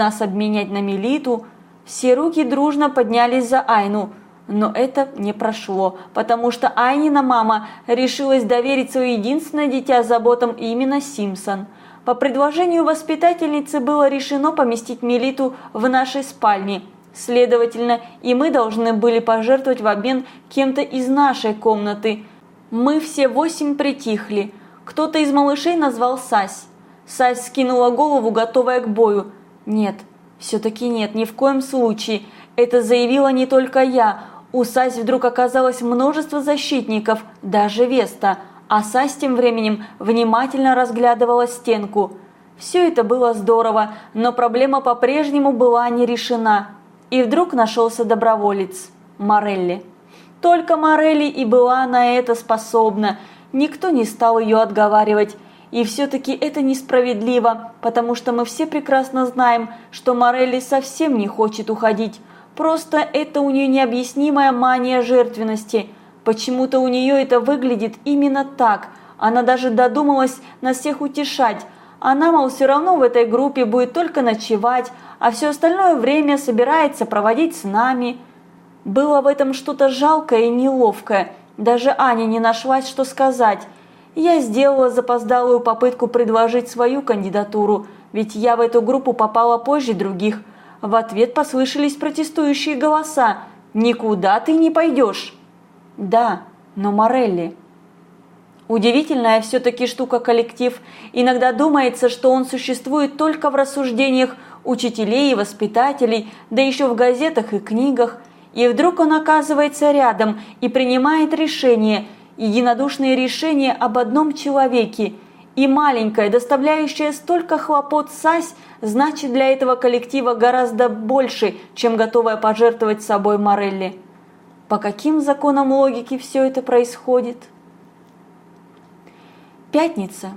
нас обменять на Мелиту. Все руки дружно поднялись за Айну, но это не прошло, потому что Айнина мама решилась доверить свое единственное дитя заботам именно Симпсон. По предложению воспитательницы было решено поместить Мелиту в нашей спальне. Следовательно, и мы должны были пожертвовать в обмен кем-то из нашей комнаты. Мы все восемь притихли. Кто-то из малышей назвал Сась. Сась скинула голову, готовая к бою. Нет, все-таки нет, ни в коем случае. Это заявила не только я. У Сась вдруг оказалось множество защитников, даже Веста. А Сась тем временем внимательно разглядывала стенку. Все это было здорово, но проблема по-прежнему была не решена. И вдруг нашелся доброволец – Морелли. Только Морелли и была на это способна. Никто не стал ее отговаривать. И все-таки это несправедливо, потому что мы все прекрасно знаем, что Морелли совсем не хочет уходить. Просто это у нее необъяснимая мания жертвенности. Почему-то у нее это выглядит именно так. Она даже додумалась нас всех утешать. Она, мол, все равно в этой группе будет только ночевать, а все остальное время собирается проводить с нами. Было в этом что-то жалкое и неловкое. Даже Аня не нашлась, что сказать. Я сделала запоздалую попытку предложить свою кандидатуру, ведь я в эту группу попала позже других. В ответ послышались протестующие голоса. «Никуда ты не пойдешь!» «Да, но Морелли...» Удивительная все-таки штука коллектив. Иногда думается, что он существует только в рассуждениях учителей и воспитателей, да еще в газетах и книгах. И вдруг он оказывается рядом и принимает решение – единодушные решения об одном человеке, и маленькая, доставляющая столько хлопот Сась, значит для этого коллектива гораздо больше, чем готовая пожертвовать собой Морелли. По каким законам логики все это происходит? Пятница.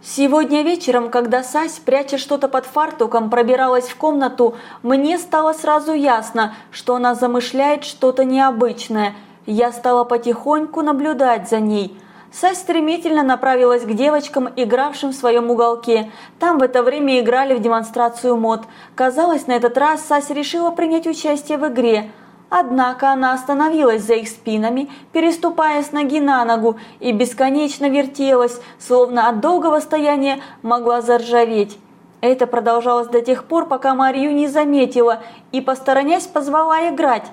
Сегодня вечером, когда Сась, пряча что-то под фартуком, пробиралась в комнату, мне стало сразу ясно, что она замышляет что-то необычное – я стала потихоньку наблюдать за ней. Сась стремительно направилась к девочкам, игравшим в своем уголке. Там в это время играли в демонстрацию мод. Казалось, на этот раз Сась решила принять участие в игре. Однако она остановилась за их спинами, переступая с ноги на ногу, и бесконечно вертелась, словно от долгого стояния могла заржаветь. Это продолжалось до тех пор, пока Марию не заметила и, посторонясь, позвала играть.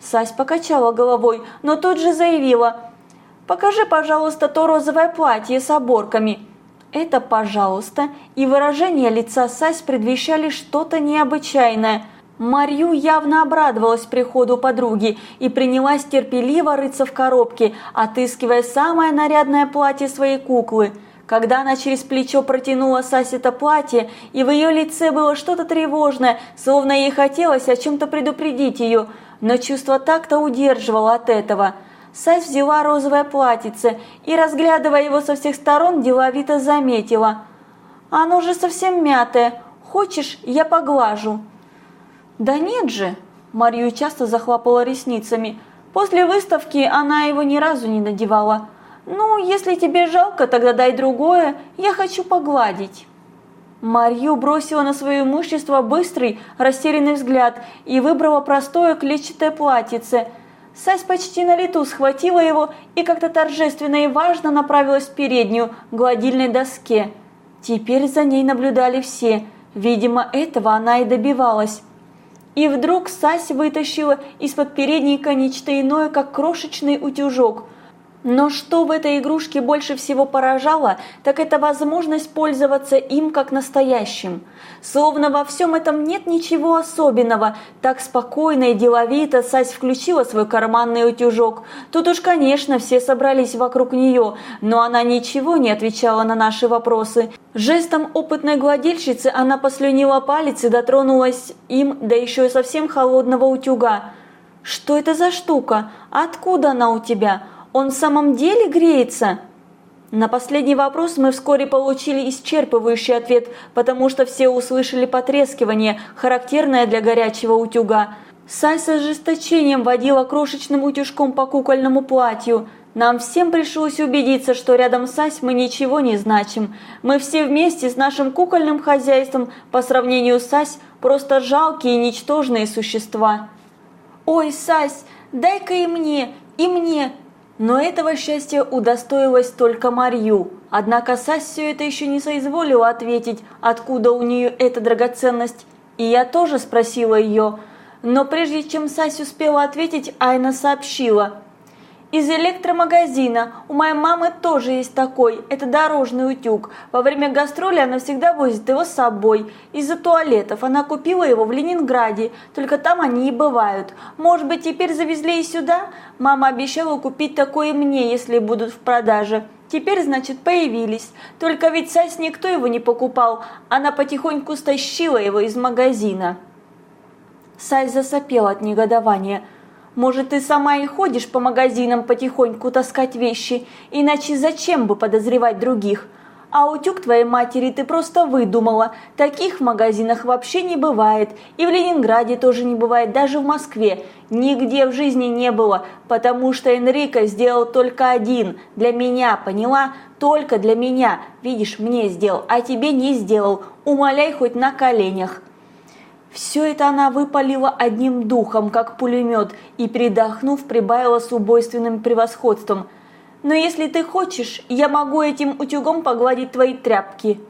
Сась покачала головой, но тут же заявила «Покажи, пожалуйста, то розовое платье с оборками». Это «пожалуйста» и выражение лица Сась предвещали что-то необычайное. Марью явно обрадовалась приходу подруги и принялась терпеливо рыться в коробке, отыскивая самое нарядное платье своей куклы. Когда она через плечо протянула Сась это платье, и в ее лице было что-то тревожное, словно ей хотелось о чем-то предупредить ее – но чувство так-то удерживало от этого. Сась взяла розовое платьице и, разглядывая его со всех сторон, деловито заметила. «Оно же совсем мятое. Хочешь, я поглажу?» «Да нет же!» Марию часто захлопала ресницами. После выставки она его ни разу не надевала. «Ну, если тебе жалко, тогда дай другое. Я хочу погладить». Марью бросила на свое имущество быстрый, растерянный взгляд и выбрала простое клетчатое платьице. Сась почти на лету схватила его и как-то торжественно и важно направилась в переднюю, гладильной доске. Теперь за ней наблюдали все. Видимо, этого она и добивалась. И вдруг Сась вытащила из-под передника нечто иное, как крошечный утюжок – но что в этой игрушке больше всего поражало, так это возможность пользоваться им как настоящим. Словно во всем этом нет ничего особенного, так спокойно и деловито Сась включила свой карманный утюжок. Тут уж, конечно, все собрались вокруг нее, но она ничего не отвечала на наши вопросы. Жестом опытной гладильщицы она послюнила палец и дотронулась им, да еще и совсем холодного утюга. «Что это за штука? Откуда она у тебя?» Он в самом деле греется? На последний вопрос мы вскоре получили исчерпывающий ответ, потому что все услышали потрескивание, характерное для горячего утюга. Сай с ожесточением водила крошечным утюжком по кукольному платью. Нам всем пришлось убедиться, что рядом с Ась мы ничего не значим. Мы все вместе с нашим кукольным хозяйством по сравнению с Ась просто жалкие и ничтожные существа. «Ой, Сась, дай-ка и мне, и мне!» Но этого счастья удостоилась только Марью. Однако все это еще не соизволила ответить, откуда у нее эта драгоценность. И я тоже спросила ее. Но прежде чем Сась успела ответить, Айна сообщила – из электромагазина. У моей мамы тоже есть такой. Это дорожный утюг. Во время гастроли она всегда возит его с собой. Из-за туалетов. Она купила его в Ленинграде. Только там они и бывают. Может быть, теперь завезли и сюда? Мама обещала купить такое мне, если будут в продаже. Теперь, значит, появились. Только ведь Сась никто его не покупал. Она потихоньку стащила его из магазина. Сась засопел от негодования. Может, ты сама и ходишь по магазинам потихоньку таскать вещи, иначе зачем бы подозревать других? А утюг твоей матери ты просто выдумала. Таких в магазинах вообще не бывает. И в Ленинграде тоже не бывает, даже в Москве. Нигде в жизни не было, потому что Энрико сделал только один. Для меня, поняла? Только для меня. Видишь, мне сделал, а тебе не сделал. Умоляй хоть на коленях. Все это она выпалила одним духом, как пулемет, и, передохнув, прибавила с убойственным превосходством. «Но если ты хочешь, я могу этим утюгом погладить твои тряпки».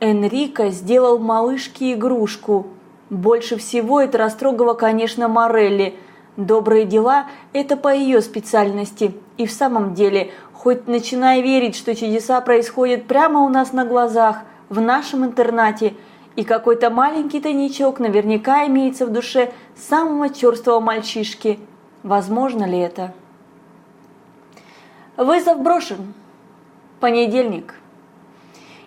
Энрико сделал малышке игрушку. Больше всего это растрогало, конечно, Морелли. Добрые дела – это по ее специальности. И в самом деле, хоть начиная верить, что чудеса происходят прямо у нас на глазах, в нашем интернате – и какой-то маленький тайничок наверняка имеется в душе самого черствого мальчишки. Возможно ли это? Вызов брошен. Понедельник.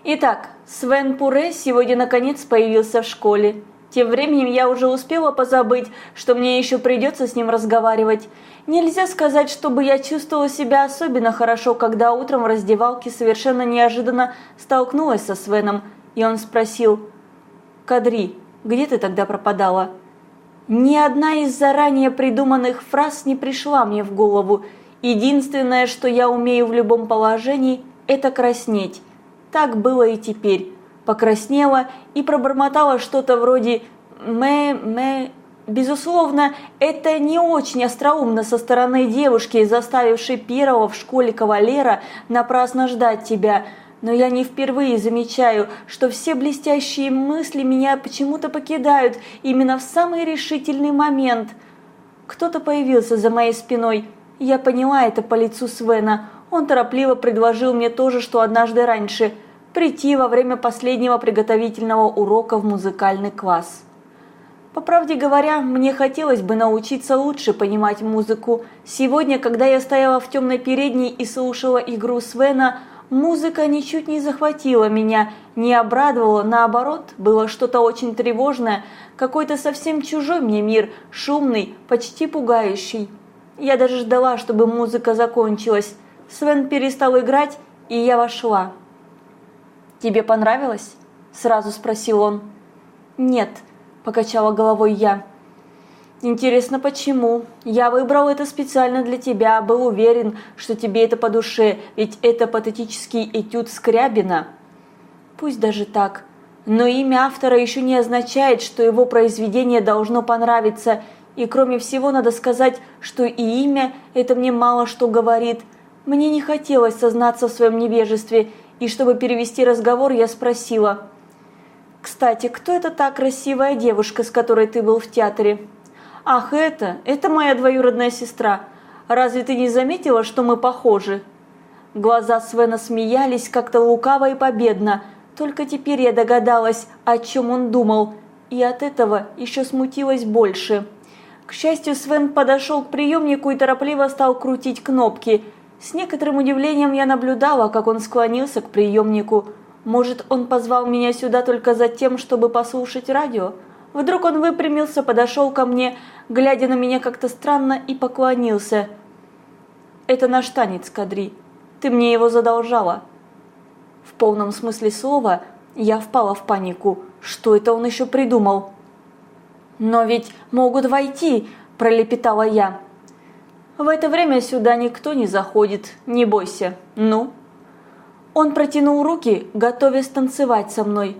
Итак, Свен Пуре сегодня наконец появился в школе. Тем временем я уже успела позабыть, что мне еще придется с ним разговаривать. Нельзя сказать, чтобы я чувствовала себя особенно хорошо, когда утром в раздевалке совершенно неожиданно столкнулась со Свеном, и он спросил – Кадри, где ты тогда пропадала?» Ни одна из заранее придуманных фраз не пришла мне в голову. Единственное, что я умею в любом положении, это краснеть. Так было и теперь. Покраснела и пробормотала что-то вроде «мэ-мэ». Безусловно, это не очень остроумно со стороны девушки, заставившей первого в школе кавалера напрасно ждать тебя – но я не впервые замечаю, что все блестящие мысли меня почему-то покидают именно в самый решительный момент. Кто-то появился за моей спиной. Я поняла это по лицу Свена. Он торопливо предложил мне то же, что однажды раньше – прийти во время последнего приготовительного урока в музыкальный класс. По правде говоря, мне хотелось бы научиться лучше понимать музыку. Сегодня, когда я стояла в темной передней и слушала игру Свена – Музыка ничуть не захватила меня, не обрадовала, наоборот, было что-то очень тревожное, какой-то совсем чужой мне мир, шумный, почти пугающий. Я даже ждала, чтобы музыка закончилась. Свен перестал играть, и я вошла. «Тебе понравилось?» – сразу спросил он. «Нет», – покачала головой я. Интересно, почему? Я выбрал это специально для тебя, был уверен, что тебе это по душе, ведь это патетический этюд Скрябина. Пусть даже так. Но имя автора еще не означает, что его произведение должно понравиться. И кроме всего надо сказать, что и имя это мне мало что говорит. Мне не хотелось сознаться в своем невежестве, и чтобы перевести разговор, я спросила. «Кстати, кто это та красивая девушка, с которой ты был в театре?» «Ах, это, это моя двоюродная сестра. Разве ты не заметила, что мы похожи?» Глаза Свена смеялись как-то лукаво и победно. Только теперь я догадалась, о чем он думал, и от этого еще смутилась больше. К счастью, Свен подошел к приемнику и торопливо стал крутить кнопки. С некоторым удивлением я наблюдала, как он склонился к приемнику. Может, он позвал меня сюда только за тем, чтобы послушать радио? Вдруг он выпрямился, подошел ко мне, глядя на меня как-то странно, и поклонился. «Это наш танец, Кадри. Ты мне его задолжала». В полном смысле слова я впала в панику. Что это он еще придумал? «Но ведь могут войти», – пролепетала я. В это время сюда никто не заходит, не бойся. Ну?» Он протянул руки, готовясь танцевать со мной.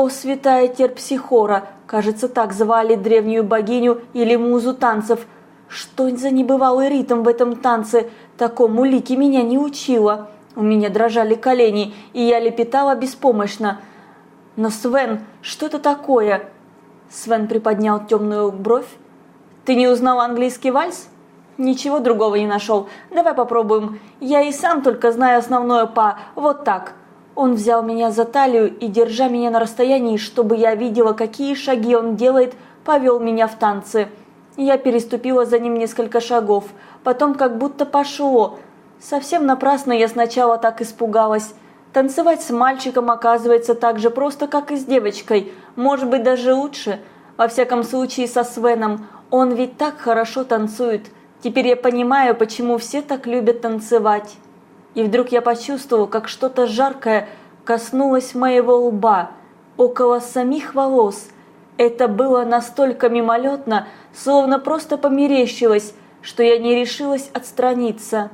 О, святая Терпсихора, кажется, так звали древнюю богиню или музу танцев. Что за небывалый ритм в этом танце, такому Лики меня не учила. У меня дрожали колени, и я лепетала беспомощно. Но Свен, что это такое? Свен приподнял темную бровь. Ты не узнал английский вальс? Ничего другого не нашел. Давай попробуем. Я и сам только знаю основное по вот так. Он взял меня за талию и, держа меня на расстоянии, чтобы я видела, какие шаги он делает, повел меня в танцы. Я переступила за ним несколько шагов, потом как будто пошло. Совсем напрасно я сначала так испугалась. Танцевать с мальчиком оказывается так же просто, как и с девочкой, может быть даже лучше. Во всяком случае со Свеном, он ведь так хорошо танцует. Теперь я понимаю, почему все так любят танцевать. И вдруг я почувствовал, как что-то жаркое коснулось моего лба, около самих волос. Это было настолько мимолетно, словно просто померещилось, что я не решилась отстраниться.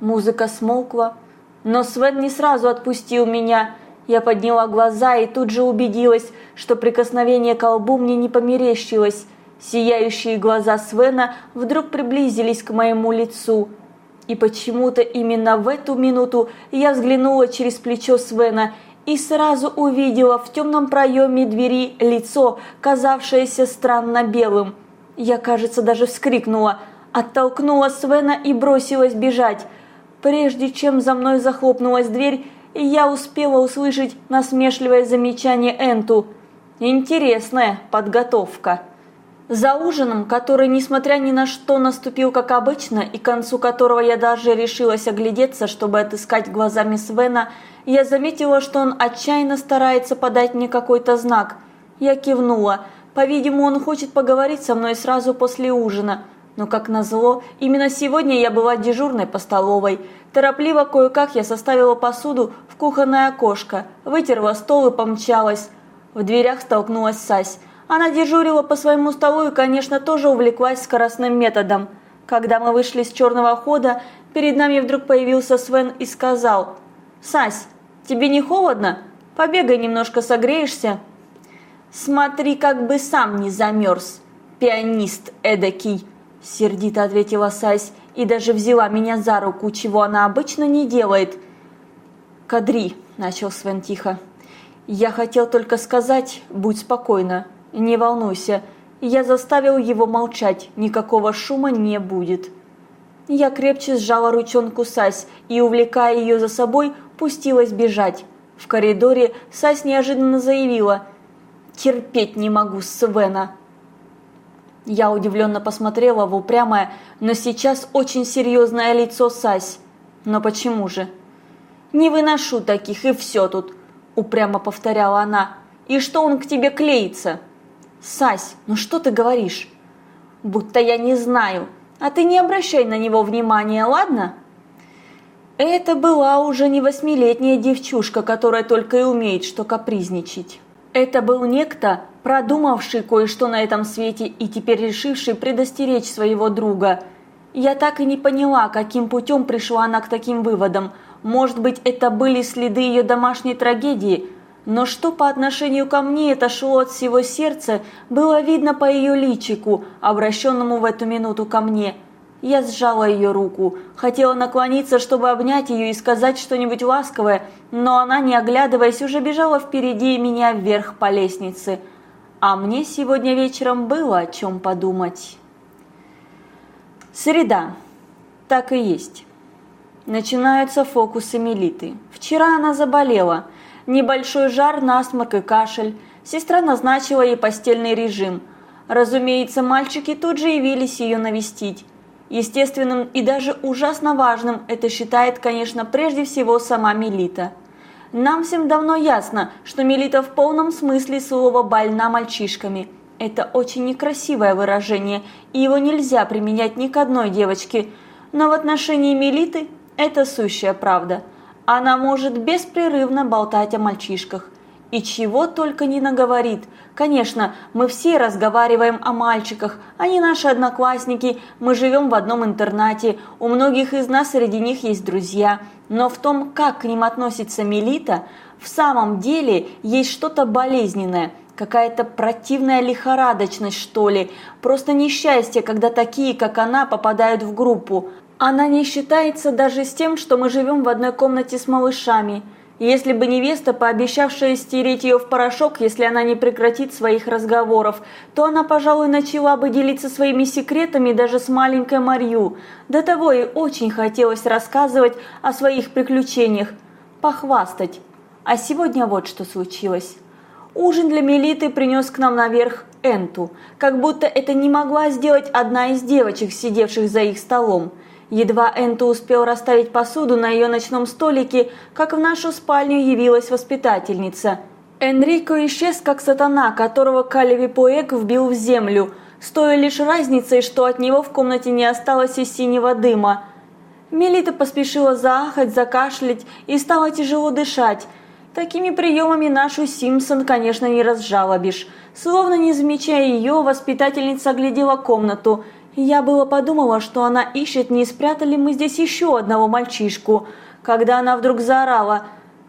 Музыка смолкла, но Свен не сразу отпустил меня. Я подняла глаза и тут же убедилась, что прикосновение к лбу мне не померещилось. Сияющие глаза Свена вдруг приблизились к моему лицу – и почему-то именно в эту минуту я взглянула через плечо Свена и сразу увидела в темном проеме двери лицо, казавшееся странно белым. Я, кажется, даже вскрикнула, оттолкнула Свена и бросилась бежать. Прежде чем за мной захлопнулась дверь, я успела услышать насмешливое замечание Энту. Интересная подготовка. За ужином, который, несмотря ни на что, наступил как обычно, и к концу которого я даже решилась оглядеться, чтобы отыскать глазами Свена, я заметила, что он отчаянно старается подать мне какой-то знак. Я кивнула. По-видимому, он хочет поговорить со мной сразу после ужина. Но, как назло, именно сегодня я была дежурной по столовой. Торопливо кое-как я составила посуду в кухонное окошко, вытерла стол и помчалась. В дверях столкнулась Сась. Она дежурила по своему столу и, конечно, тоже увлеклась скоростным методом. Когда мы вышли с черного хода, перед нами вдруг появился Свен и сказал, «Сась, тебе не холодно? Побегай немножко, согреешься». «Смотри, как бы сам не замерз, пианист эдакий», – сердито ответила Сась и даже взяла меня за руку, чего она обычно не делает. «Кадри», – начал Свен тихо, – «я хотел только сказать, будь спокойна, «Не волнуйся, я заставил его молчать, никакого шума не будет». Я крепче сжала ручонку Сась и, увлекая ее за собой, пустилась бежать. В коридоре Сась неожиданно заявила «Терпеть не могу Свена». Я удивленно посмотрела в упрямое, но сейчас очень серьезное лицо Сась. Но почему же? «Не выношу таких, и все тут», – упрямо повторяла она. «И что он к тебе клеится?» «Сась, ну что ты говоришь?» «Будто я не знаю, а ты не обращай на него внимания, ладно?» Это была уже не восьмилетняя девчушка, которая только и умеет что капризничать. Это был некто, продумавший кое-что на этом свете и теперь решивший предостеречь своего друга. Я так и не поняла, каким путем пришла она к таким выводам. Может быть, это были следы ее домашней трагедии – но что по отношению ко мне это шло от всего сердца, было видно по ее личику, обращенному в эту минуту ко мне. Я сжала ее руку, хотела наклониться, чтобы обнять ее и сказать что-нибудь ласковое, но она, не оглядываясь, уже бежала впереди меня вверх по лестнице. А мне сегодня вечером было о чем подумать. Среда. Так и есть. Начинаются фокусы Мелиты. Вчера она заболела – Небольшой жар, насморк и кашель. Сестра назначила ей постельный режим. Разумеется, мальчики тут же явились ее навестить. Естественным и даже ужасно важным это считает, конечно, прежде всего сама Мелита. Нам всем давно ясно, что Мелита в полном смысле слова больна мальчишками. Это очень некрасивое выражение, и его нельзя применять ни к одной девочке. Но в отношении Мелиты это сущая правда – она может беспрерывно болтать о мальчишках. и чего только не наговорит. Конечно, мы все разговариваем о мальчиках, они наши одноклассники, мы живем в одном интернате, у многих из нас среди них есть друзья. Но в том, как к ним относится Мелита, в самом деле есть что-то болезненное – Какая-то противная лихорадочность, что ли. Просто несчастье, когда такие, как она, попадают в группу. Она не считается даже с тем, что мы живем в одной комнате с малышами. Если бы невеста, пообещавшая стереть ее в порошок, если она не прекратит своих разговоров, то она, пожалуй, начала бы делиться своими секретами даже с маленькой Марью. До того ей очень хотелось рассказывать о своих приключениях, похвастать. А сегодня вот что случилось. Ужин для Мелиты принес к нам наверх Энту, как будто это не могла сделать одна из девочек, сидевших за их столом. Едва Энту успел расставить посуду на ее ночном столике, как в нашу спальню явилась воспитательница. Энрико исчез, как сатана, которого Калеви Поэк вбил в землю, с той лишь разницей, что от него в комнате не осталось и синего дыма. Мелита поспешила заахать, закашлять и стала тяжело дышать. Такими приемами нашу Симпсон, конечно, не разжалобишь. Словно не замечая ее, воспитательница оглядела комнату – я было подумала, что она ищет, не спрятали мы здесь еще одного мальчишку, когда она вдруг заорала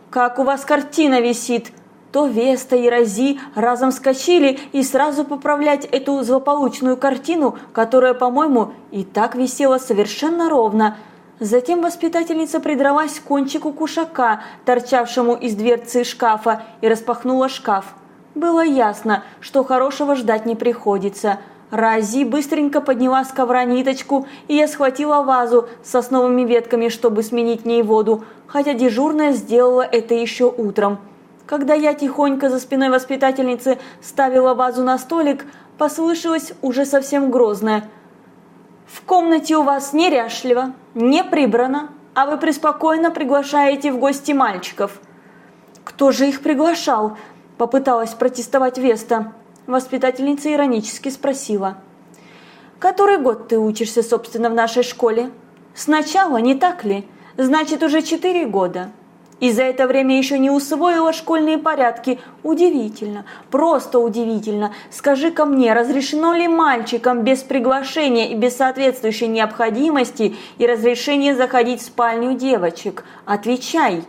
«Как у вас картина висит!» то Веста и Рози разом вскочили и сразу поправлять эту злополучную картину, которая, по-моему, и так висела совершенно ровно. Затем воспитательница придралась к кончику кушака, торчавшему из дверцы шкафа, и распахнула шкаф. Было ясно, что хорошего ждать не приходится – Рази быстренько подняла с ковра ниточку, и я схватила вазу с сосновыми ветками, чтобы сменить в ней воду, хотя дежурная сделала это еще утром. Когда я тихонько за спиной воспитательницы ставила вазу на столик, послышалось уже совсем грозное. «В комнате у вас неряшливо, не прибрано, а вы преспокойно приглашаете в гости мальчиков». «Кто же их приглашал?» – попыталась протестовать Веста. Воспитательница иронически спросила. «Который год ты учишься, собственно, в нашей школе?» «Сначала, не так ли? Значит, уже четыре года». И за это время еще не усвоила школьные порядки. Удивительно, просто удивительно. Скажи-ка мне, разрешено ли мальчикам без приглашения и без соответствующей необходимости и разрешения заходить в спальню девочек? Отвечай.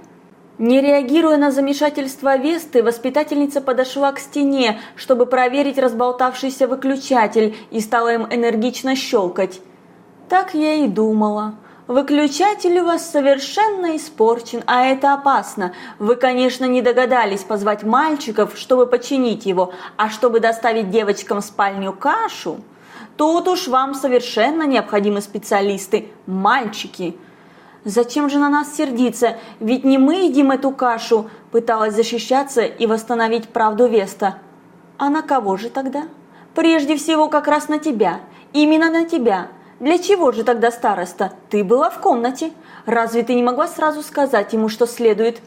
Не реагируя на замешательство Весты, воспитательница подошла к стене, чтобы проверить разболтавшийся выключатель и стала им энергично щелкать. Так я и думала. Выключатель у вас совершенно испорчен, а это опасно. Вы, конечно, не догадались позвать мальчиков, чтобы починить его, а чтобы доставить девочкам в спальню кашу. Тут уж вам совершенно необходимы специалисты, мальчики. Зачем же на нас сердиться? Ведь не мы едим эту кашу, пыталась защищаться и восстановить правду Веста. А на кого же тогда? Прежде всего как раз на тебя. Именно на тебя. Для чего же тогда староста? Ты была в комнате. Разве ты не могла сразу сказать ему, что следует?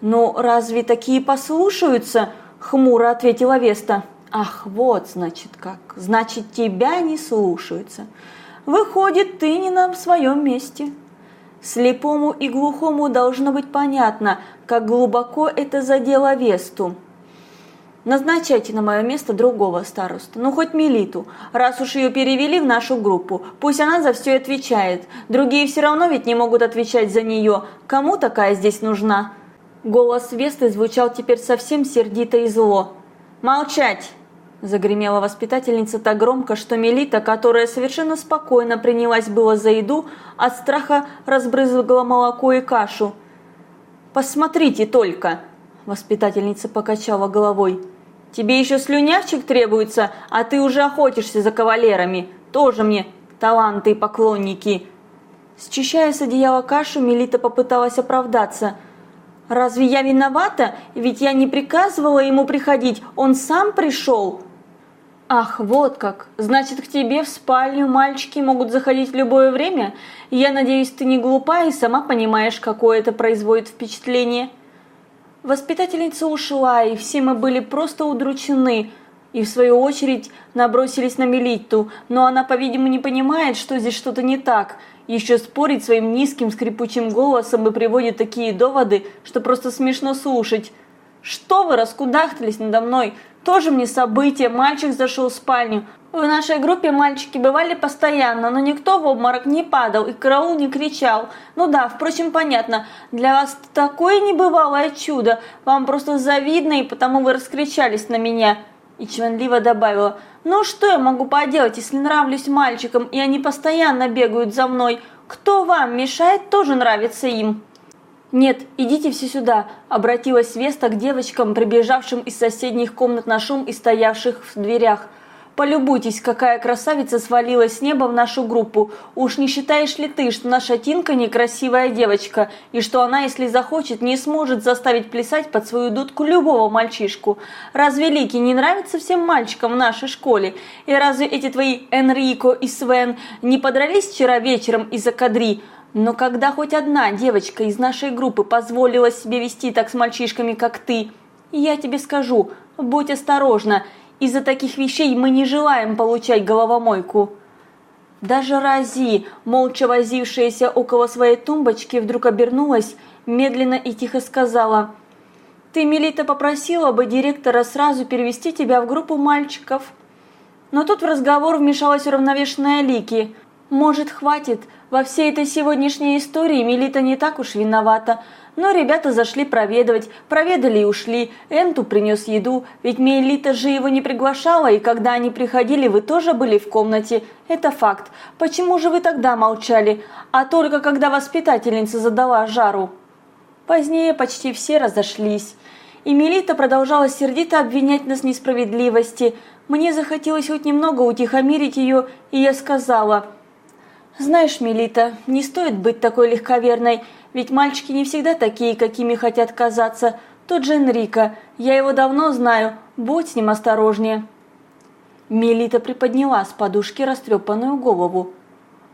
Ну, разве такие послушаются? Хмуро ответила Веста. Ах, вот, значит, как. Значит, тебя не слушаются. Выходит, ты не на своем месте. Слепому и глухому должно быть понятно, как глубоко это задело Весту. Назначайте на мое место другого старосту, ну хоть Милиту, раз уж ее перевели в нашу группу, пусть она за все отвечает. Другие все равно ведь не могут отвечать за нее. Кому такая здесь нужна? Голос Весты звучал теперь совсем сердито и зло. «Молчать!» Загремела воспитательница так громко, что Мелита, которая совершенно спокойно принялась было за еду, от страха разбрызгала молоко и кашу. «Посмотрите только!» – воспитательница покачала головой. «Тебе еще слюнявчик требуется, а ты уже охотишься за кавалерами. Тоже мне таланты и поклонники!» Счищая с одеяла кашу, Мелита попыталась оправдаться. «Разве я виновата? Ведь я не приказывала ему приходить, он сам пришел!» Ах, вот как. Значит, к тебе в спальню мальчики могут заходить в любое время? Я надеюсь, ты не глупа и сама понимаешь, какое это производит впечатление. Воспитательница ушла, и все мы были просто удручены, и в свою очередь набросились на Мелитту, но она, по-видимому, не понимает, что здесь что-то не так. Еще спорить своим низким скрипучим голосом и приводит такие доводы, что просто смешно слушать. «Что вы раскудахтались надо мной? Тоже мне событие, мальчик зашел в спальню. В нашей группе мальчики бывали постоянно, но никто в обморок не падал и караул не кричал. Ну да, впрочем, понятно, для вас такое небывалое чудо, вам просто завидно, и потому вы раскричались на меня». И чванливо добавила, «Ну что я могу поделать, если нравлюсь мальчикам, и они постоянно бегают за мной? Кто вам мешает тоже нравится им?» «Нет, идите все сюда», – обратилась Веста к девочкам, прибежавшим из соседних комнат на шум и стоявших в дверях. «Полюбуйтесь, какая красавица свалилась с неба в нашу группу. Уж не считаешь ли ты, что наша Тинка некрасивая девочка, и что она, если захочет, не сможет заставить плясать под свою дудку любого мальчишку? Разве Лики не нравится всем мальчикам в нашей школе? И разве эти твои Энрико и Свен не подрались вчера вечером из-за кадри?» Но когда хоть одна девочка из нашей группы позволила себе вести так с мальчишками, как ты, я тебе скажу, будь осторожна, из-за таких вещей мы не желаем получать головомойку. Даже Рази, молча возившаяся около своей тумбочки, вдруг обернулась, медленно и тихо сказала, «Ты, Мелита, попросила бы директора сразу перевести тебя в группу мальчиков». Но тут в разговор вмешалась уравновешенная Лики. «Может, хватит?» Во всей этой сегодняшней истории Милита не так уж виновата. Но ребята зашли проведывать, проведали и ушли. Энту принес еду, ведь Мелита же его не приглашала, и когда они приходили, вы тоже были в комнате. Это факт. Почему же вы тогда молчали? А только когда воспитательница задала жару. Позднее почти все разошлись. И Мелита продолжала сердито обвинять нас в несправедливости. Мне захотелось хоть немного утихомирить ее, и я сказала – знаешь, Мелита, не стоит быть такой легковерной, ведь мальчики не всегда такие, какими хотят казаться. Тот же Энрико, я его давно знаю, будь с ним осторожнее. Мелита приподняла с подушки растрепанную голову.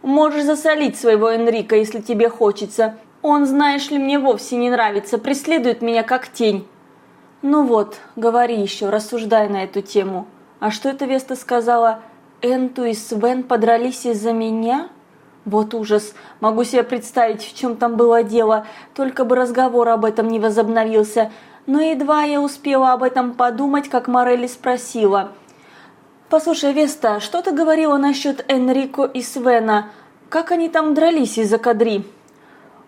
Можешь засолить своего Энрико, если тебе хочется. Он, знаешь ли, мне вовсе не нравится, преследует меня как тень. Ну вот, говори еще, рассуждай на эту тему. А что это Веста сказала? Энту и Свен подрались из-за меня? Вот ужас. Могу себе представить, в чем там было дело, только бы разговор об этом не возобновился. Но едва я успела об этом подумать, как Морелли спросила. «Послушай, Веста, что ты говорила насчет Энрико и Свена? Как они там дрались из-за кадри?»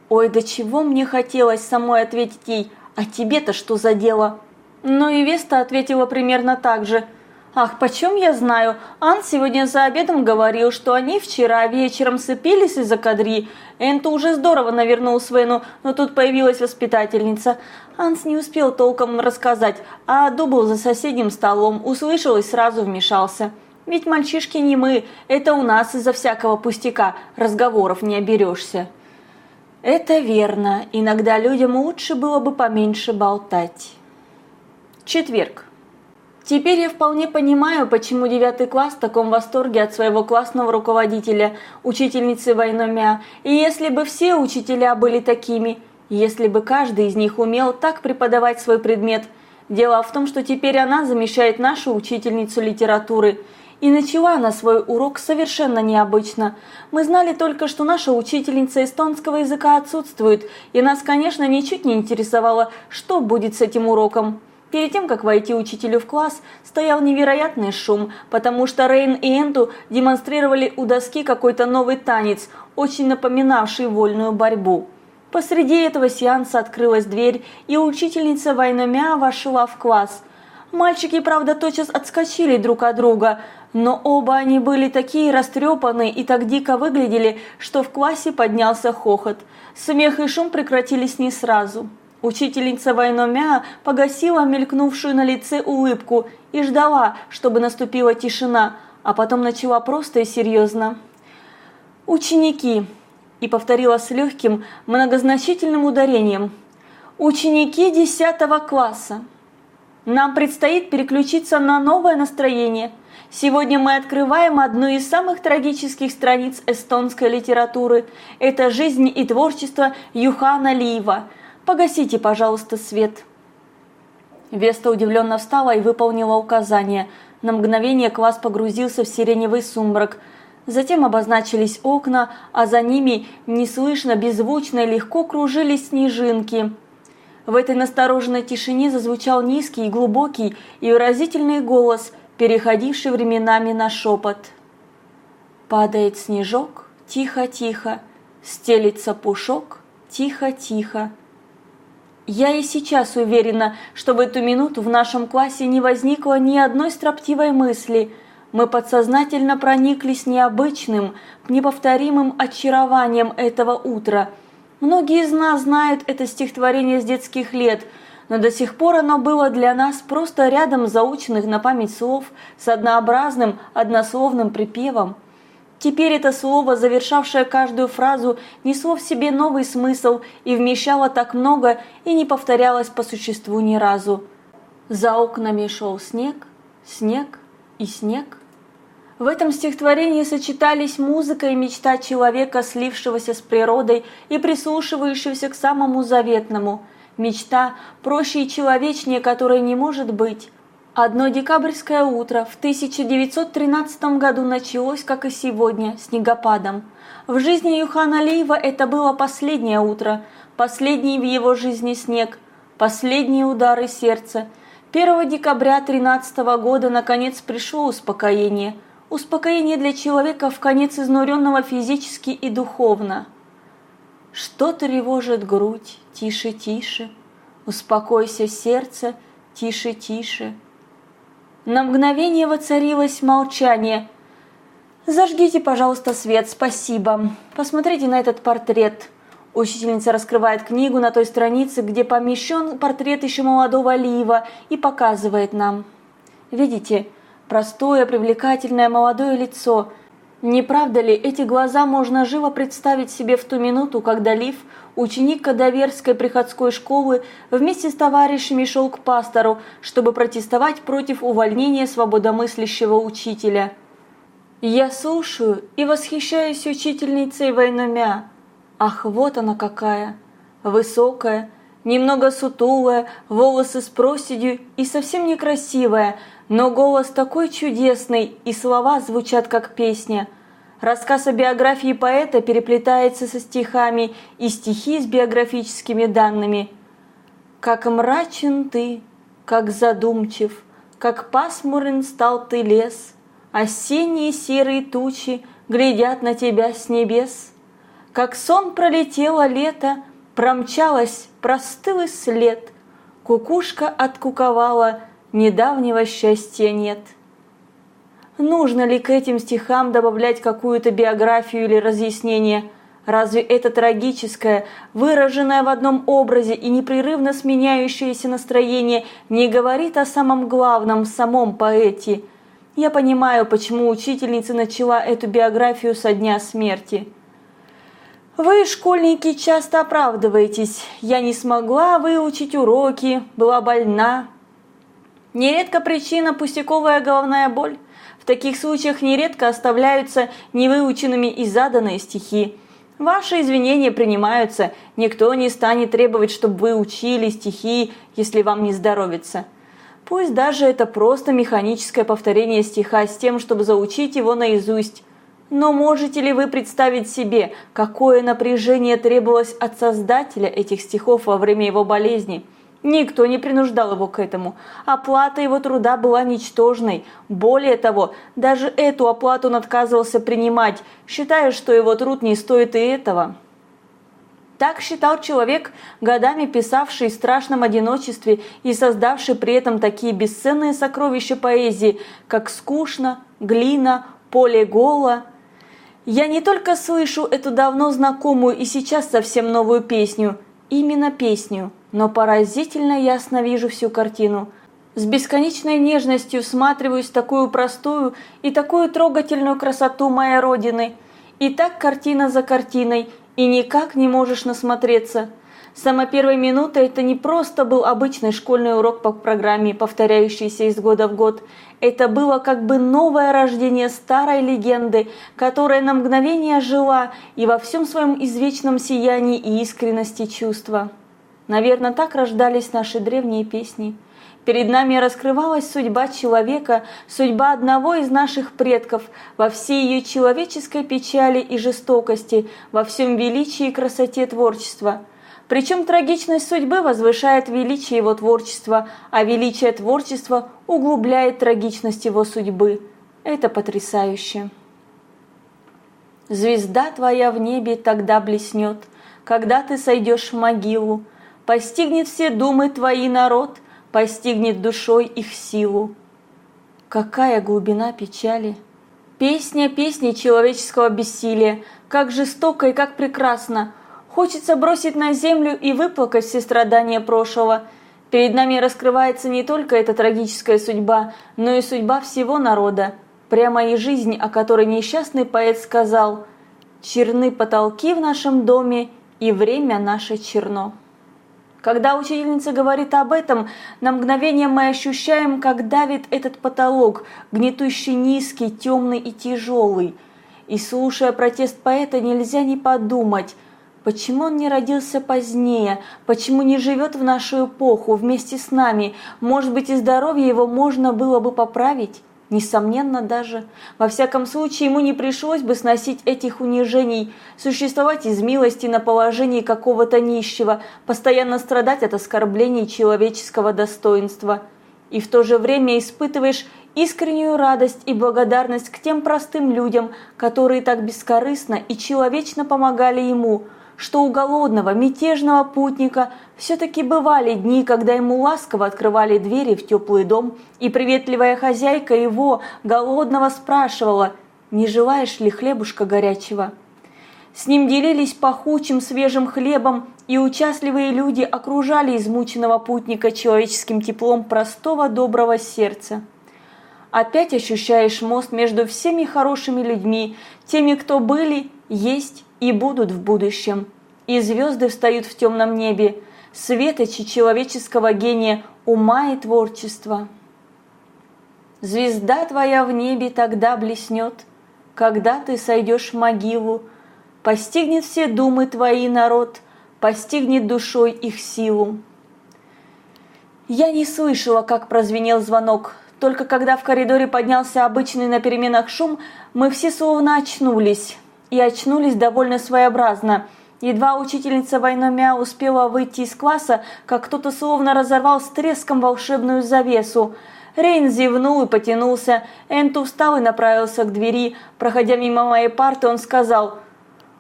«Ой, до чего мне хотелось самой ответить ей, а тебе-то что за дело?» Но и Веста ответила примерно так же – Ах, почем я знаю? Ан сегодня за обедом говорил, что они вчера вечером сцепились из-за кадри. Энту уже здорово навернул Свену, но тут появилась воспитательница. Анс не успел толком рассказать, а Дубл за соседним столом услышал и сразу вмешался. Ведь мальчишки не мы, это у нас из-за всякого пустяка, разговоров не оберешься. Это верно, иногда людям лучше было бы поменьше болтать. Четверг. Теперь я вполне понимаю, почему девятый класс в таком восторге от своего классного руководителя, учительницы Вайномя. И если бы все учителя были такими, если бы каждый из них умел так преподавать свой предмет. Дело в том, что теперь она замещает нашу учительницу литературы. И начала она свой урок совершенно необычно. Мы знали только, что наша учительница эстонского языка отсутствует, и нас, конечно, ничуть не интересовало, что будет с этим уроком. Перед тем, как войти учителю в класс, стоял невероятный шум, потому что Рейн и Энту демонстрировали у доски какой-то новый танец, очень напоминавший вольную борьбу. Посреди этого сеанса открылась дверь, и учительница Вайномя вошла в класс. Мальчики, правда, тотчас отскочили друг от друга, но оба они были такие растрепанные и так дико выглядели, что в классе поднялся хохот. Смех и шум прекратились не сразу. Учительница Вайномя погасила мелькнувшую на лице улыбку и ждала, чтобы наступила тишина, а потом начала просто и серьезно. «Ученики!» и повторила с легким, многозначительным ударением. «Ученики 10 класса! Нам предстоит переключиться на новое настроение. Сегодня мы открываем одну из самых трагических страниц эстонской литературы. Это жизнь и творчество Юхана Лиева – Погасите, пожалуйста, свет». Веста удивленно встала и выполнила указание. На мгновение класс погрузился в сиреневый сумрак. Затем обозначились окна, а за ними неслышно, беззвучно и легко кружились снежинки. В этой настороженной тишине зазвучал низкий, глубокий и выразительный голос, переходивший временами на шепот. Падает снежок, тихо-тихо, стелится пушок, тихо-тихо. Я и сейчас уверена, что в эту минуту в нашем классе не возникло ни одной строптивой мысли. Мы подсознательно прониклись необычным, неповторимым очарованием этого утра – Многие из нас знают это стихотворение с детских лет, но до сих пор оно было для нас просто рядом заученных на память слов с однообразным однословным припевом. Теперь это слово, завершавшее каждую фразу, несло в себе новый смысл и вмещало так много и не повторялось по существу ни разу. За окнами шел снег, снег и снег. В этом стихотворении сочетались музыка и мечта человека, слившегося с природой и прислушивающегося к самому заветному. Мечта, проще и человечнее, которой не может быть. Одно декабрьское утро в 1913 году началось, как и сегодня, снегопадом. В жизни Юхана Леева это было последнее утро, последний в его жизни снег, последние удары сердца. 1 декабря 13 года наконец пришло успокоение – Успокоение для человека в конец изнуренного физически и духовно. Что тревожит грудь, тише, тише, Успокойся, сердце, тише, тише. На мгновение воцарилось молчание. «Зажгите, пожалуйста, свет, спасибо. Посмотрите на этот портрет». Учительница раскрывает книгу на той странице, где помещен портрет еще молодого Лива и показывает нам. Видите, Простое, привлекательное молодое лицо. Не правда ли, эти глаза можно живо представить себе в ту минуту, когда Лив, ученик Кадаверской приходской школы, вместе с товарищами шел к пастору, чтобы протестовать против увольнения свободомыслящего учителя. Я слушаю и восхищаюсь учительницей Вайномя. Ах, вот она какая! Высокая, немного сутулая, волосы с проседью и совсем некрасивая – но голос такой чудесный, и слова звучат как песня. Рассказ о биографии поэта переплетается со стихами и стихи с биографическими данными. Как мрачен ты, как задумчив, как пасмурен стал ты лес, Осенние серые тучи глядят на тебя с небес. Как сон пролетело лето, промчалось, простыл и след, Кукушка откуковала, недавнего счастья нет. Нужно ли к этим стихам добавлять какую-то биографию или разъяснение? Разве это трагическое, выраженное в одном образе и непрерывно сменяющееся настроение не говорит о самом главном самом поэте? Я понимаю, почему учительница начала эту биографию со дня смерти. Вы, школьники, часто оправдываетесь. Я не смогла выучить уроки, была больна, Нередко причина пустяковая головная боль. В таких случаях нередко оставляются невыученными и заданные стихи. Ваши извинения принимаются, никто не станет требовать, чтобы вы учили стихи, если вам не здоровится. Пусть даже это просто механическое повторение стиха с тем, чтобы заучить его наизусть. Но можете ли вы представить себе, какое напряжение требовалось от создателя этих стихов во время его болезни – Никто не принуждал его к этому. Оплата его труда была ничтожной. Более того, даже эту оплату он отказывался принимать, считая, что его труд не стоит и этого. Так считал человек, годами писавший в страшном одиночестве и создавший при этом такие бесценные сокровища поэзии, как «Скучно», «Глина», «Поле гола». Я не только слышу эту давно знакомую и сейчас совсем новую песню, именно песню – но поразительно ясно вижу всю картину. С бесконечной нежностью всматриваюсь в такую простую и такую трогательную красоту моей родины. И так картина за картиной, и никак не можешь насмотреться. С самой первой минуты это не просто был обычный школьный урок по программе, повторяющийся из года в год. Это было как бы новое рождение старой легенды, которая на мгновение жила и во всем своем извечном сиянии и искренности чувства. Наверное, так рождались наши древние песни. Перед нами раскрывалась судьба человека, судьба одного из наших предков во всей ее человеческой печали и жестокости, во всем величии и красоте творчества. Причем трагичность судьбы возвышает величие его творчества, а величие творчества углубляет трагичность его судьбы. Это потрясающе. Звезда твоя в небе тогда блеснет, когда ты сойдешь в могилу, постигнет все думы твои народ, постигнет душой их силу. Какая глубина печали! Песня песни человеческого бессилия, как жестоко и как прекрасно. Хочется бросить на землю и выплакать все страдания прошлого. Перед нами раскрывается не только эта трагическая судьба, но и судьба всего народа. Прямо и жизнь, о которой несчастный поэт сказал «Черны потолки в нашем доме, и время наше черно». Когда учительница говорит об этом, на мгновение мы ощущаем, как давит этот потолок, гнетущий низкий, темный и тяжелый. И слушая протест поэта, нельзя не подумать, почему он не родился позднее, почему не живет в нашу эпоху вместе с нами, может быть и здоровье его можно было бы поправить? Несомненно даже. Во всяком случае, ему не пришлось бы сносить этих унижений, существовать из милости на положении какого-то нищего, постоянно страдать от оскорблений человеческого достоинства. И в то же время испытываешь искреннюю радость и благодарность к тем простым людям, которые так бескорыстно и человечно помогали ему – что у голодного, мятежного путника все-таки бывали дни, когда ему ласково открывали двери в теплый дом, и приветливая хозяйка его, голодного, спрашивала, не желаешь ли хлебушка горячего. С ним делились пахучим свежим хлебом, и участливые люди окружали измученного путника человеческим теплом простого доброго сердца. Опять ощущаешь мост между всеми хорошими людьми, теми, кто были, есть и будут в будущем. И звезды встают в темном небе, светочи человеческого гения, ума и творчества. Звезда твоя в небе тогда блеснет, когда ты сойдешь в могилу, постигнет все думы твои народ, постигнет душой их силу. Я не слышала, как прозвенел звонок, только когда в коридоре поднялся обычный на переменах шум, мы все словно очнулись. И очнулись довольно своеобразно. Едва учительница Вайномя успела выйти из класса, как кто-то словно разорвал с треском волшебную завесу. Рейн зевнул и потянулся. Энту встал и направился к двери. Проходя мимо моей парты, он сказал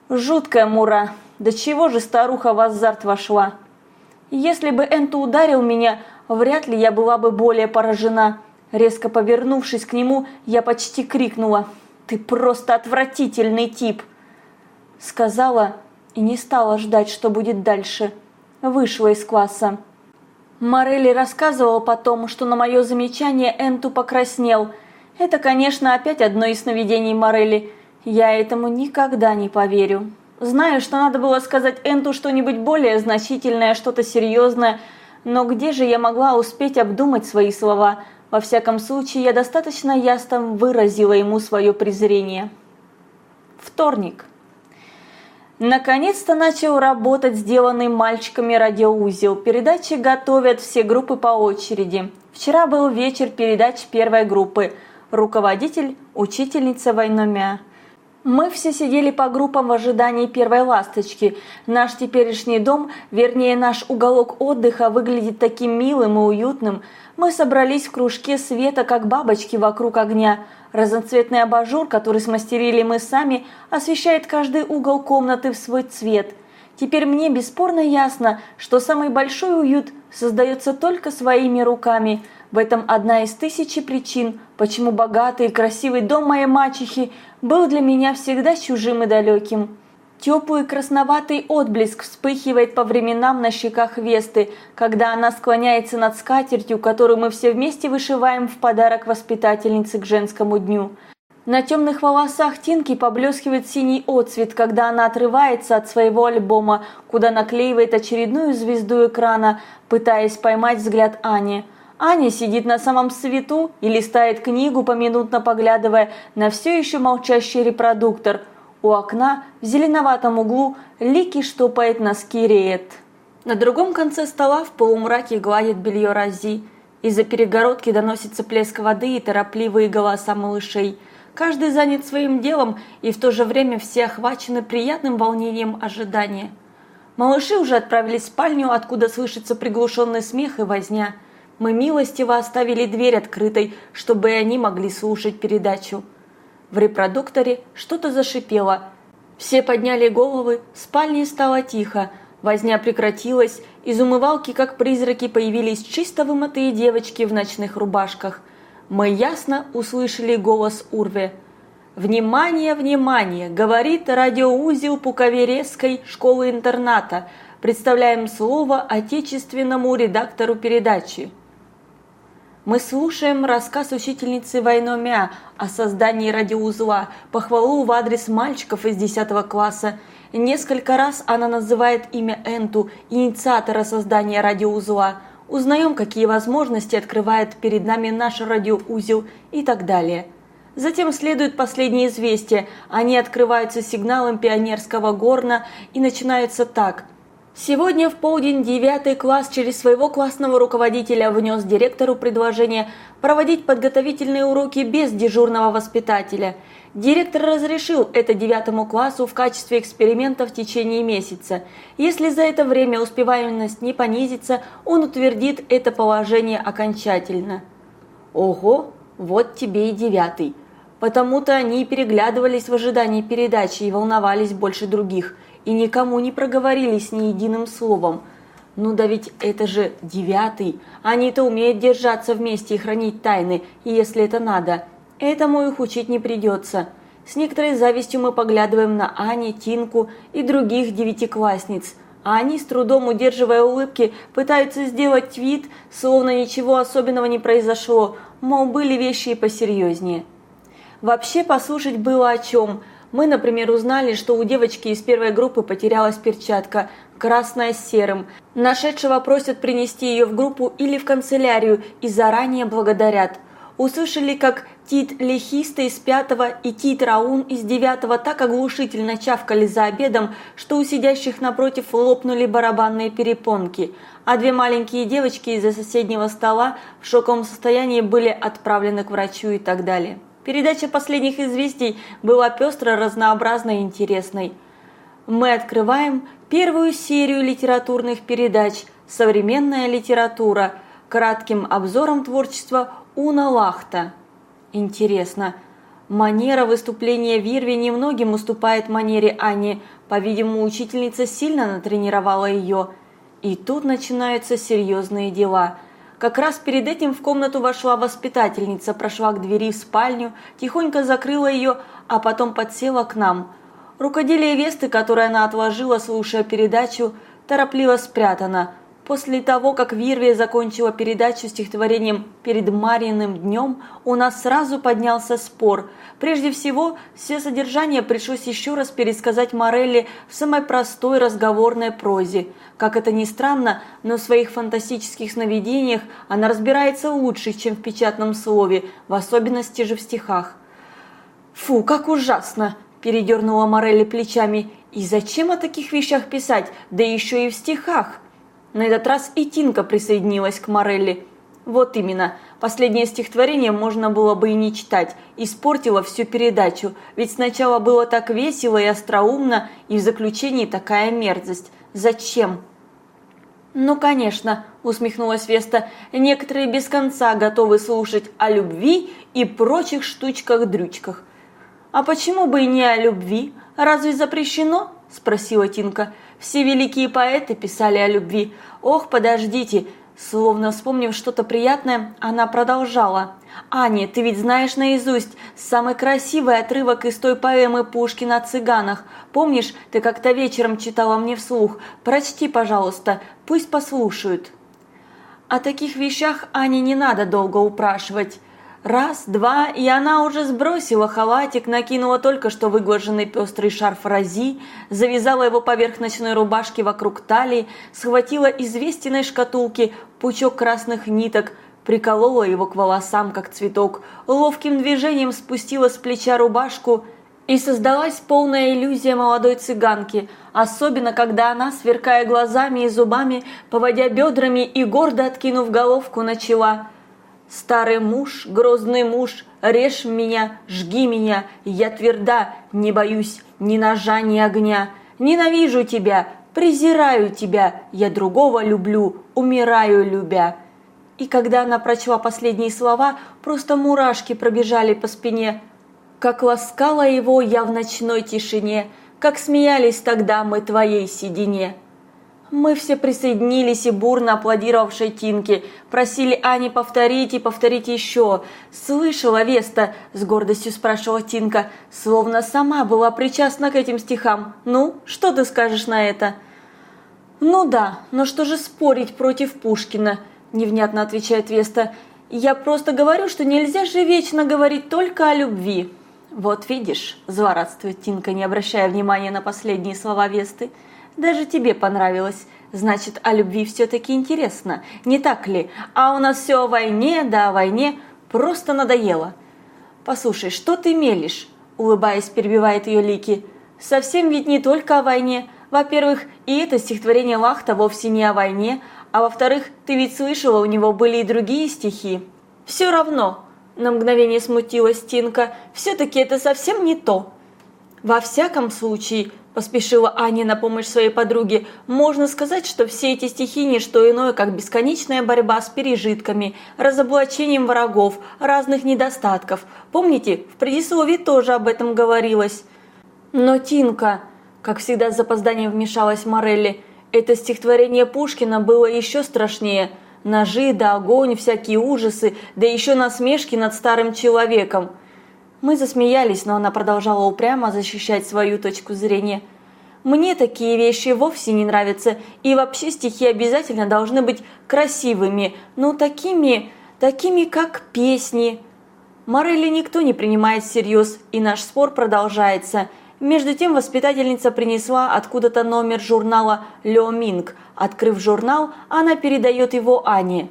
«Жуткая мура, да чего же старуха в азарт вошла?» Если бы Энту ударил меня, вряд ли я была бы более поражена. Резко повернувшись к нему, я почти крикнула «Ты просто отвратительный тип!» Сказала и не стала ждать, что будет дальше. Вышла из класса. Морелли рассказывал потом, что на мое замечание Энту покраснел. Это, конечно, опять одно из сновидений Морелли. Я этому никогда не поверю. Знаю, что надо было сказать Энту что-нибудь более значительное, что-то серьезное, но где же я могла успеть обдумать свои слова – во всяком случае, я достаточно ясно выразила ему свое презрение. Вторник. Наконец-то начал работать сделанный мальчиками радиоузел. Передачи готовят все группы по очереди. Вчера был вечер передач первой группы. Руководитель – учительница Вайномя. Мы все сидели по группам в ожидании первой ласточки. Наш теперешний дом, вернее наш уголок отдыха, выглядит таким милым и уютным. Мы собрались в кружке света, как бабочки вокруг огня. Разноцветный абажур, который смастерили мы сами, освещает каждый угол комнаты в свой цвет. Теперь мне бесспорно ясно, что самый большой уют создается только своими руками – в этом одна из тысячи причин, почему богатый и красивый дом моей мачехи был для меня всегда чужим и далеким. Теплый красноватый отблеск вспыхивает по временам на щеках Весты, когда она склоняется над скатертью, которую мы все вместе вышиваем в подарок воспитательнице к женскому дню. На темных волосах Тинки поблескивает синий отцвет, когда она отрывается от своего альбома, куда наклеивает очередную звезду экрана, пытаясь поймать взгляд Ани – Аня сидит на самом свету и листает книгу, поминутно поглядывая на все еще молчащий репродуктор. У окна в зеленоватом углу Лики штопает носки Реет. На другом конце стола в полумраке гладит белье Рази. Из-за перегородки доносится плеск воды и торопливые голоса малышей. Каждый занят своим делом, и в то же время все охвачены приятным волнением ожидания. Малыши уже отправились в спальню, откуда слышится приглушенный смех и возня. Мы милостиво оставили дверь открытой, чтобы они могли слушать передачу. В репродукторе что-то зашипело. Все подняли головы, в спальне стало тихо. Возня прекратилась, из умывалки, как призраки, появились чисто вымытые девочки в ночных рубашках. Мы ясно услышали голос Урве. «Внимание, внимание!» – говорит радиоузел Пуковересской школы-интерната. Представляем слово отечественному редактору передачи. Мы слушаем рассказ учительницы Вайномя о создании радиоузла, похвалу в адрес мальчиков из 10 класса. Несколько раз она называет имя Энту, инициатора создания радиоузла. Узнаем, какие возможности открывает перед нами наш радиоузел и так далее. Затем следует последнее известие. Они открываются сигналом пионерского горна и начинаются так – Сегодня в полдень девятый класс через своего классного руководителя внес директору предложение проводить подготовительные уроки без дежурного воспитателя. Директор разрешил это девятому классу в качестве эксперимента в течение месяца. Если за это время успеваемость не понизится, он утвердит это положение окончательно. Ого, вот тебе и девятый. Потому-то они переглядывались в ожидании передачи и волновались больше других – и никому не проговорились ни единым словом. Ну да ведь это же девятый, они-то умеют держаться вместе и хранить тайны, если это надо. Этому их учить не придется. С некоторой завистью мы поглядываем на Ани, Тинку и других девятиклассниц. А они, с трудом удерживая улыбки, пытаются сделать вид, словно ничего особенного не произошло, мол, были вещи и посерьезнее. Вообще послушать было о чем – мы, например, узнали, что у девочки из первой группы потерялась перчатка, красная с серым. Нашедшего просят принести ее в группу или в канцелярию и заранее благодарят. Услышали, как Тит Лехиста из пятого и Тит Раун из девятого так оглушительно чавкали за обедом, что у сидящих напротив лопнули барабанные перепонки, а две маленькие девочки из-за соседнего стола в шоковом состоянии были отправлены к врачу и так далее. Передача последних известий была пестро, разнообразной и интересной. Мы открываем первую серию литературных передач «Современная литература» кратким обзором творчества Уна Лахта. Интересно, манера выступления Вирви немногим уступает манере Ани, по-видимому, учительница сильно натренировала ее. И тут начинаются серьезные дела – как раз перед этим в комнату вошла воспитательница, прошла к двери в спальню, тихонько закрыла ее, а потом подсела к нам. Рукоделие Весты, которое она отложила, слушая передачу, торопливо спрятано. После того, как Вирвия закончила передачу стихотворением «Перед Марьиным днем», у нас сразу поднялся спор. Прежде всего, все содержание пришлось еще раз пересказать Морелли в самой простой разговорной прозе. Как это ни странно, но в своих фантастических сновидениях она разбирается лучше, чем в печатном слове, в особенности же в стихах. «Фу, как ужасно!» – передернула Морелли плечами. «И зачем о таких вещах писать, да еще и в стихах?» На этот раз и Тинка присоединилась к Морелли. Вот именно, последнее стихотворение можно было бы и не читать, испортило всю передачу, ведь сначала было так весело и остроумно, и в заключении такая мерзость. Зачем? «Ну, конечно», – усмехнулась Веста, – «некоторые без конца готовы слушать о любви и прочих штучках-дрючках». «А почему бы и не о любви? Разве запрещено?» – спросила Тинка. Все великие поэты писали о любви. Ох, подождите!» Словно вспомнив что-то приятное, она продолжала. «Аня, ты ведь знаешь наизусть самый красивый отрывок из той поэмы Пушкина о цыганах. Помнишь, ты как-то вечером читала мне вслух? Прочти, пожалуйста, пусть послушают». О таких вещах Ане не надо долго упрашивать. Раз, два, и она уже сбросила халатик, накинула только что выглаженный пестрый шарф рази, завязала его поверх ночной рубашки вокруг талии, схватила из вестиной шкатулки пучок красных ниток, приколола его к волосам, как цветок, ловким движением спустила с плеча рубашку – и создалась полная иллюзия молодой цыганки, особенно когда она, сверкая глазами и зубами, поводя бедрами и гордо откинув головку, начала Старый муж, грозный муж, режь меня, жги меня, я тверда, не боюсь ни ножа, ни огня. Ненавижу тебя, презираю тебя, я другого люблю, умираю любя». И когда она прочла последние слова, просто мурашки пробежали по спине. Как ласкала его я в ночной тишине, как смеялись тогда мы твоей седине. Мы все присоединились и бурно аплодировавшей Тинке, просили Ани повторить и повторить еще. «Слышала, Веста?» – с гордостью спрашивала Тинка, словно сама была причастна к этим стихам. «Ну, что ты скажешь на это?» «Ну да, но что же спорить против Пушкина?» – невнятно отвечает Веста. «Я просто говорю, что нельзя же вечно говорить только о любви». «Вот видишь», – злорадствует Тинка, не обращая внимания на последние слова Весты – даже тебе понравилось. Значит, о любви все-таки интересно, не так ли? А у нас все о войне, да о войне. Просто надоело. Послушай, что ты мелешь? Улыбаясь, перебивает ее Лики. Совсем ведь не только о войне. Во-первых, и это стихотворение Лахта вовсе не о войне, а во-вторых, ты ведь слышала, у него были и другие стихи. Все равно, на мгновение смутилась Тинка, все-таки это совсем не то. Во всяком случае, Поспешила Аня на помощь своей подруге. Можно сказать, что все эти стихи не что иное, как бесконечная борьба с пережитками, разоблачением врагов, разных недостатков. Помните, в предисловии тоже об этом говорилось. Но Тинка, как всегда с запозданием вмешалась Морелли, это стихотворение Пушкина было еще страшнее. Ножи да огонь, всякие ужасы, да еще насмешки над старым человеком – мы засмеялись, но она продолжала упрямо защищать свою точку зрения. Мне такие вещи вовсе не нравятся, и вообще стихи обязательно должны быть красивыми, ну такими, такими как песни. Морелли никто не принимает всерьез, и наш спор продолжается. Между тем воспитательница принесла откуда-то номер журнала «Лео Минг». Открыв журнал, она передает его Ане.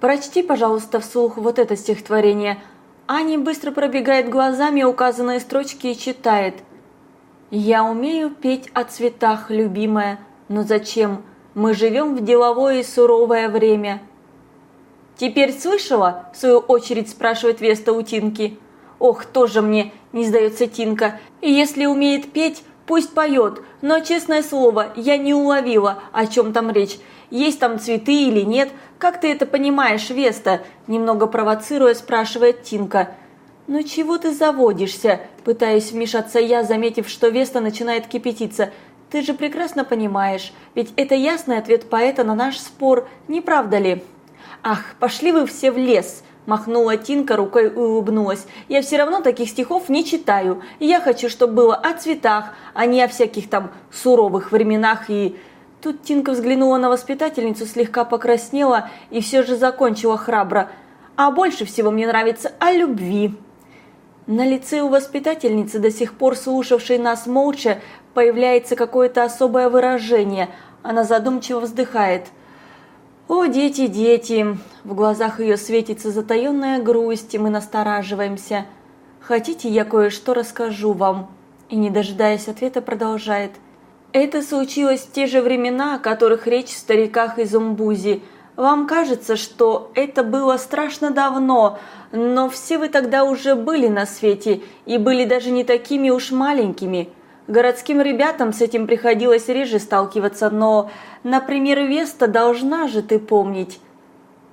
«Прочти, пожалуйста, вслух вот это стихотворение», Аня быстро пробегает глазами указанные строчки и читает. «Я умею петь о цветах, любимая, но зачем? Мы живем в деловое и суровое время». «Теперь слышала?» – в свою очередь спрашивает Веста у Тинки. «Ох, тоже мне!» – не сдается Тинка. «Если умеет петь, пусть поет, но, честное слово, я не уловила, о чем там речь есть там цветы или нет. Как ты это понимаешь, Веста?» Немного провоцируя, спрашивает Тинка. «Ну чего ты заводишься?» Пытаюсь вмешаться я, заметив, что Веста начинает кипятиться. «Ты же прекрасно понимаешь, ведь это ясный ответ поэта на наш спор, не правда ли?» «Ах, пошли вы все в лес!» Махнула Тинка рукой и улыбнулась. «Я все равно таких стихов не читаю. Я хочу, чтобы было о цветах, а не о всяких там суровых временах и Тут Тинка взглянула на воспитательницу, слегка покраснела и все же закончила храбро. «А больше всего мне нравится о любви». На лице у воспитательницы, до сих пор слушавшей нас молча, появляется какое-то особое выражение. Она задумчиво вздыхает. «О, дети, дети!» В глазах ее светится затаенная грусть, и мы настораживаемся. «Хотите, я кое-что расскажу вам?» И, не дожидаясь ответа, продолжает – это случилось в те же времена, о которых речь в стариках из Умбузи. Вам кажется, что это было страшно давно, но все вы тогда уже были на свете и были даже не такими уж маленькими. Городским ребятам с этим приходилось реже сталкиваться, но, например, Веста должна же ты помнить.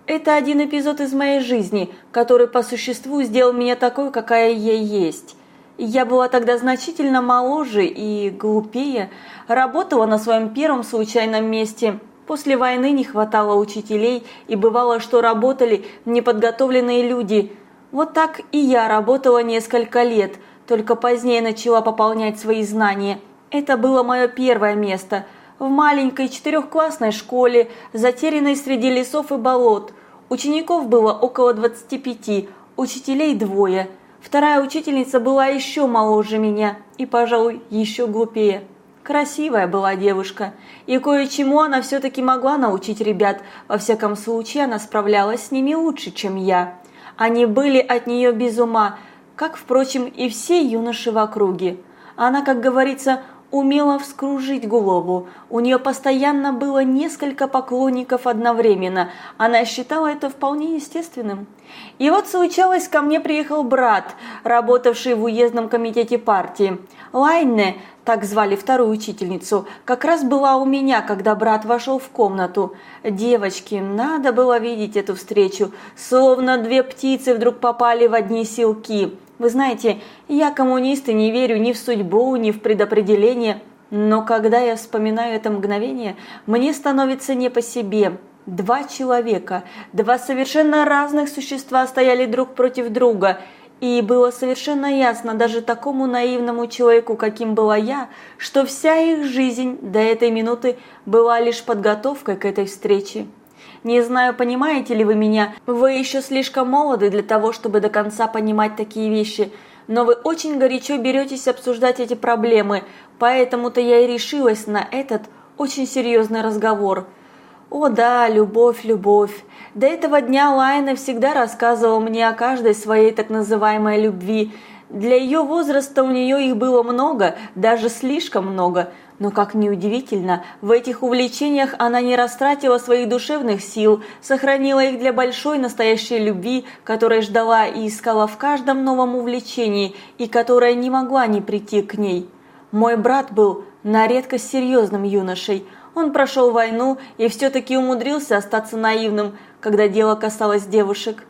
Это один эпизод из моей жизни, который по существу сделал меня такой, какая я есть. Я была тогда значительно моложе и глупее, работала на своем первом случайном месте. После войны не хватало учителей, и бывало, что работали неподготовленные люди. Вот так и я работала несколько лет, только позднее начала пополнять свои знания. Это было мое первое место. В маленькой четырехклассной школе, затерянной среди лесов и болот. Учеников было около 25, учителей двое – Вторая учительница была еще моложе меня и, пожалуй, еще глупее. Красивая была девушка, и кое-чему она все-таки могла научить ребят, во всяком случае она справлялась с ними лучше, чем я. Они были от нее без ума, как, впрочем, и все юноши в округе. Она, как говорится, умела вскружить голову. У нее постоянно было несколько поклонников одновременно. Она считала это вполне естественным. И вот случалось, ко мне приехал брат, работавший в уездном комитете партии. Лайне, так звали вторую учительницу, как раз была у меня, когда брат вошел в комнату. Девочки, надо было видеть эту встречу, словно две птицы вдруг попали в одни силки. Вы знаете, я коммунист и не верю ни в судьбу, ни в предопределение, но когда я вспоминаю это мгновение, мне становится не по себе. Два человека, два совершенно разных существа стояли друг против друга, и было совершенно ясно даже такому наивному человеку, каким была я, что вся их жизнь до этой минуты была лишь подготовкой к этой встрече. Не знаю, понимаете ли вы меня, вы еще слишком молоды для того, чтобы до конца понимать такие вещи, но вы очень горячо беретесь обсуждать эти проблемы, поэтому-то я и решилась на этот очень серьезный разговор – о да, любовь, любовь. До этого дня Лайна всегда рассказывала мне о каждой своей так называемой любви. Для ее возраста у нее их было много, даже слишком много. Но, как ни удивительно, в этих увлечениях она не растратила своих душевных сил, сохранила их для большой настоящей любви, которая ждала и искала в каждом новом увлечении, и которая не могла не прийти к ней. Мой брат был на редкость серьезным юношей – он прошел войну и все-таки умудрился остаться наивным, когда дело касалось девушек.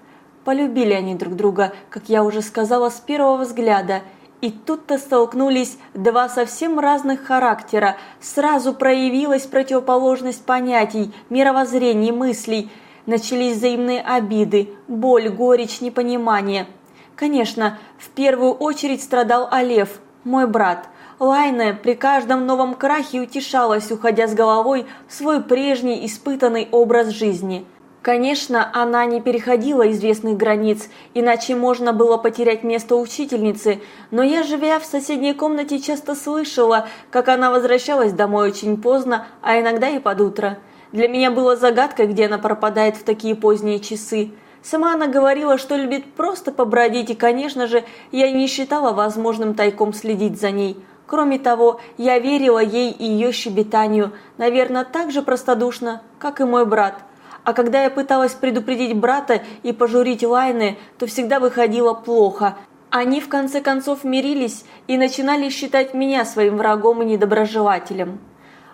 Полюбили они друг друга, как я уже сказала, с первого взгляда. И тут-то столкнулись два совсем разных характера. Сразу проявилась противоположность понятий, мировоззрений, мыслей. Начались взаимные обиды, боль, горечь, непонимание. Конечно, в первую очередь страдал Олев, мой брат – Лайна при каждом новом крахе утешалась, уходя с головой в свой прежний испытанный образ жизни. Конечно, она не переходила известных границ, иначе можно было потерять место учительницы, но я, живя в соседней комнате, часто слышала, как она возвращалась домой очень поздно, а иногда и под утро. Для меня было загадкой, где она пропадает в такие поздние часы. Сама она говорила, что любит просто побродить, и, конечно же, я не считала возможным тайком следить за ней. Кроме того, я верила ей и ее щебетанию, наверное, так же простодушно, как и мой брат. А когда я пыталась предупредить брата и пожурить Лайны, то всегда выходило плохо. Они в конце концов мирились и начинали считать меня своим врагом и недоброжелателем.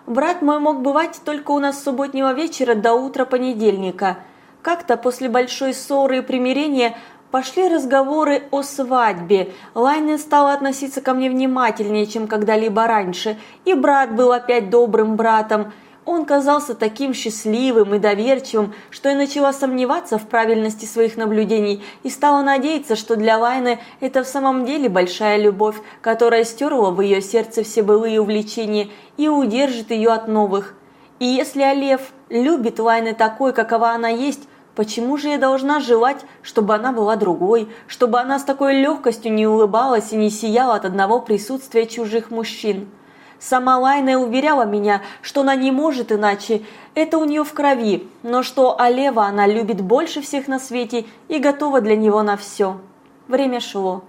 Брат мой мог бывать только у нас с субботнего вечера до утра понедельника. Как-то после большой ссоры и примирения Пошли разговоры о свадьбе. Лайнен стала относиться ко мне внимательнее, чем когда-либо раньше, и брат был опять добрым братом. Он казался таким счастливым и доверчивым, что я начала сомневаться в правильности своих наблюдений и стала надеяться, что для Лайны это в самом деле большая любовь, которая стерла в ее сердце все былые увлечения и удержит ее от новых. И если Олев любит Лайны такой, какова она есть, Почему же я должна желать, чтобы она была другой, чтобы она с такой легкостью не улыбалась и не сияла от одного присутствия чужих мужчин? Сама Лайна уверяла меня, что она не может иначе, это у нее в крови, но что Олева она любит больше всех на свете и готова для него на все. Время шло.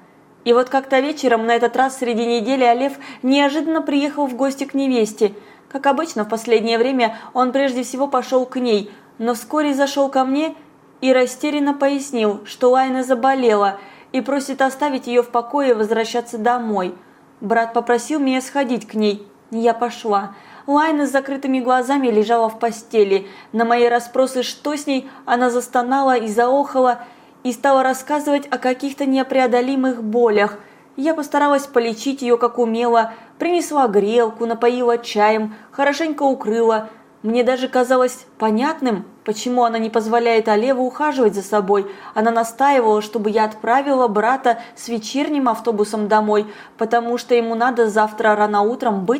И вот как-то вечером, на этот раз среди недели, Олев неожиданно приехал в гости к невесте. Как обычно, в последнее время он прежде всего пошел к ней – но вскоре зашел ко мне и растерянно пояснил, что Лайна заболела и просит оставить ее в покое и возвращаться домой. Брат попросил меня сходить к ней. Я пошла. Лайна с закрытыми глазами лежала в постели. На мои расспросы, что с ней, она застонала и заохала, и стала рассказывать о каких-то непреодолимых болях. Я постаралась полечить ее, как умела, принесла грелку, напоила чаем, хорошенько укрыла, мне даже казалось понятным, почему она не позволяет Олеву ухаживать за собой. Она настаивала, чтобы я отправила брата с вечерним автобусом домой, потому что ему надо завтра рано утром быть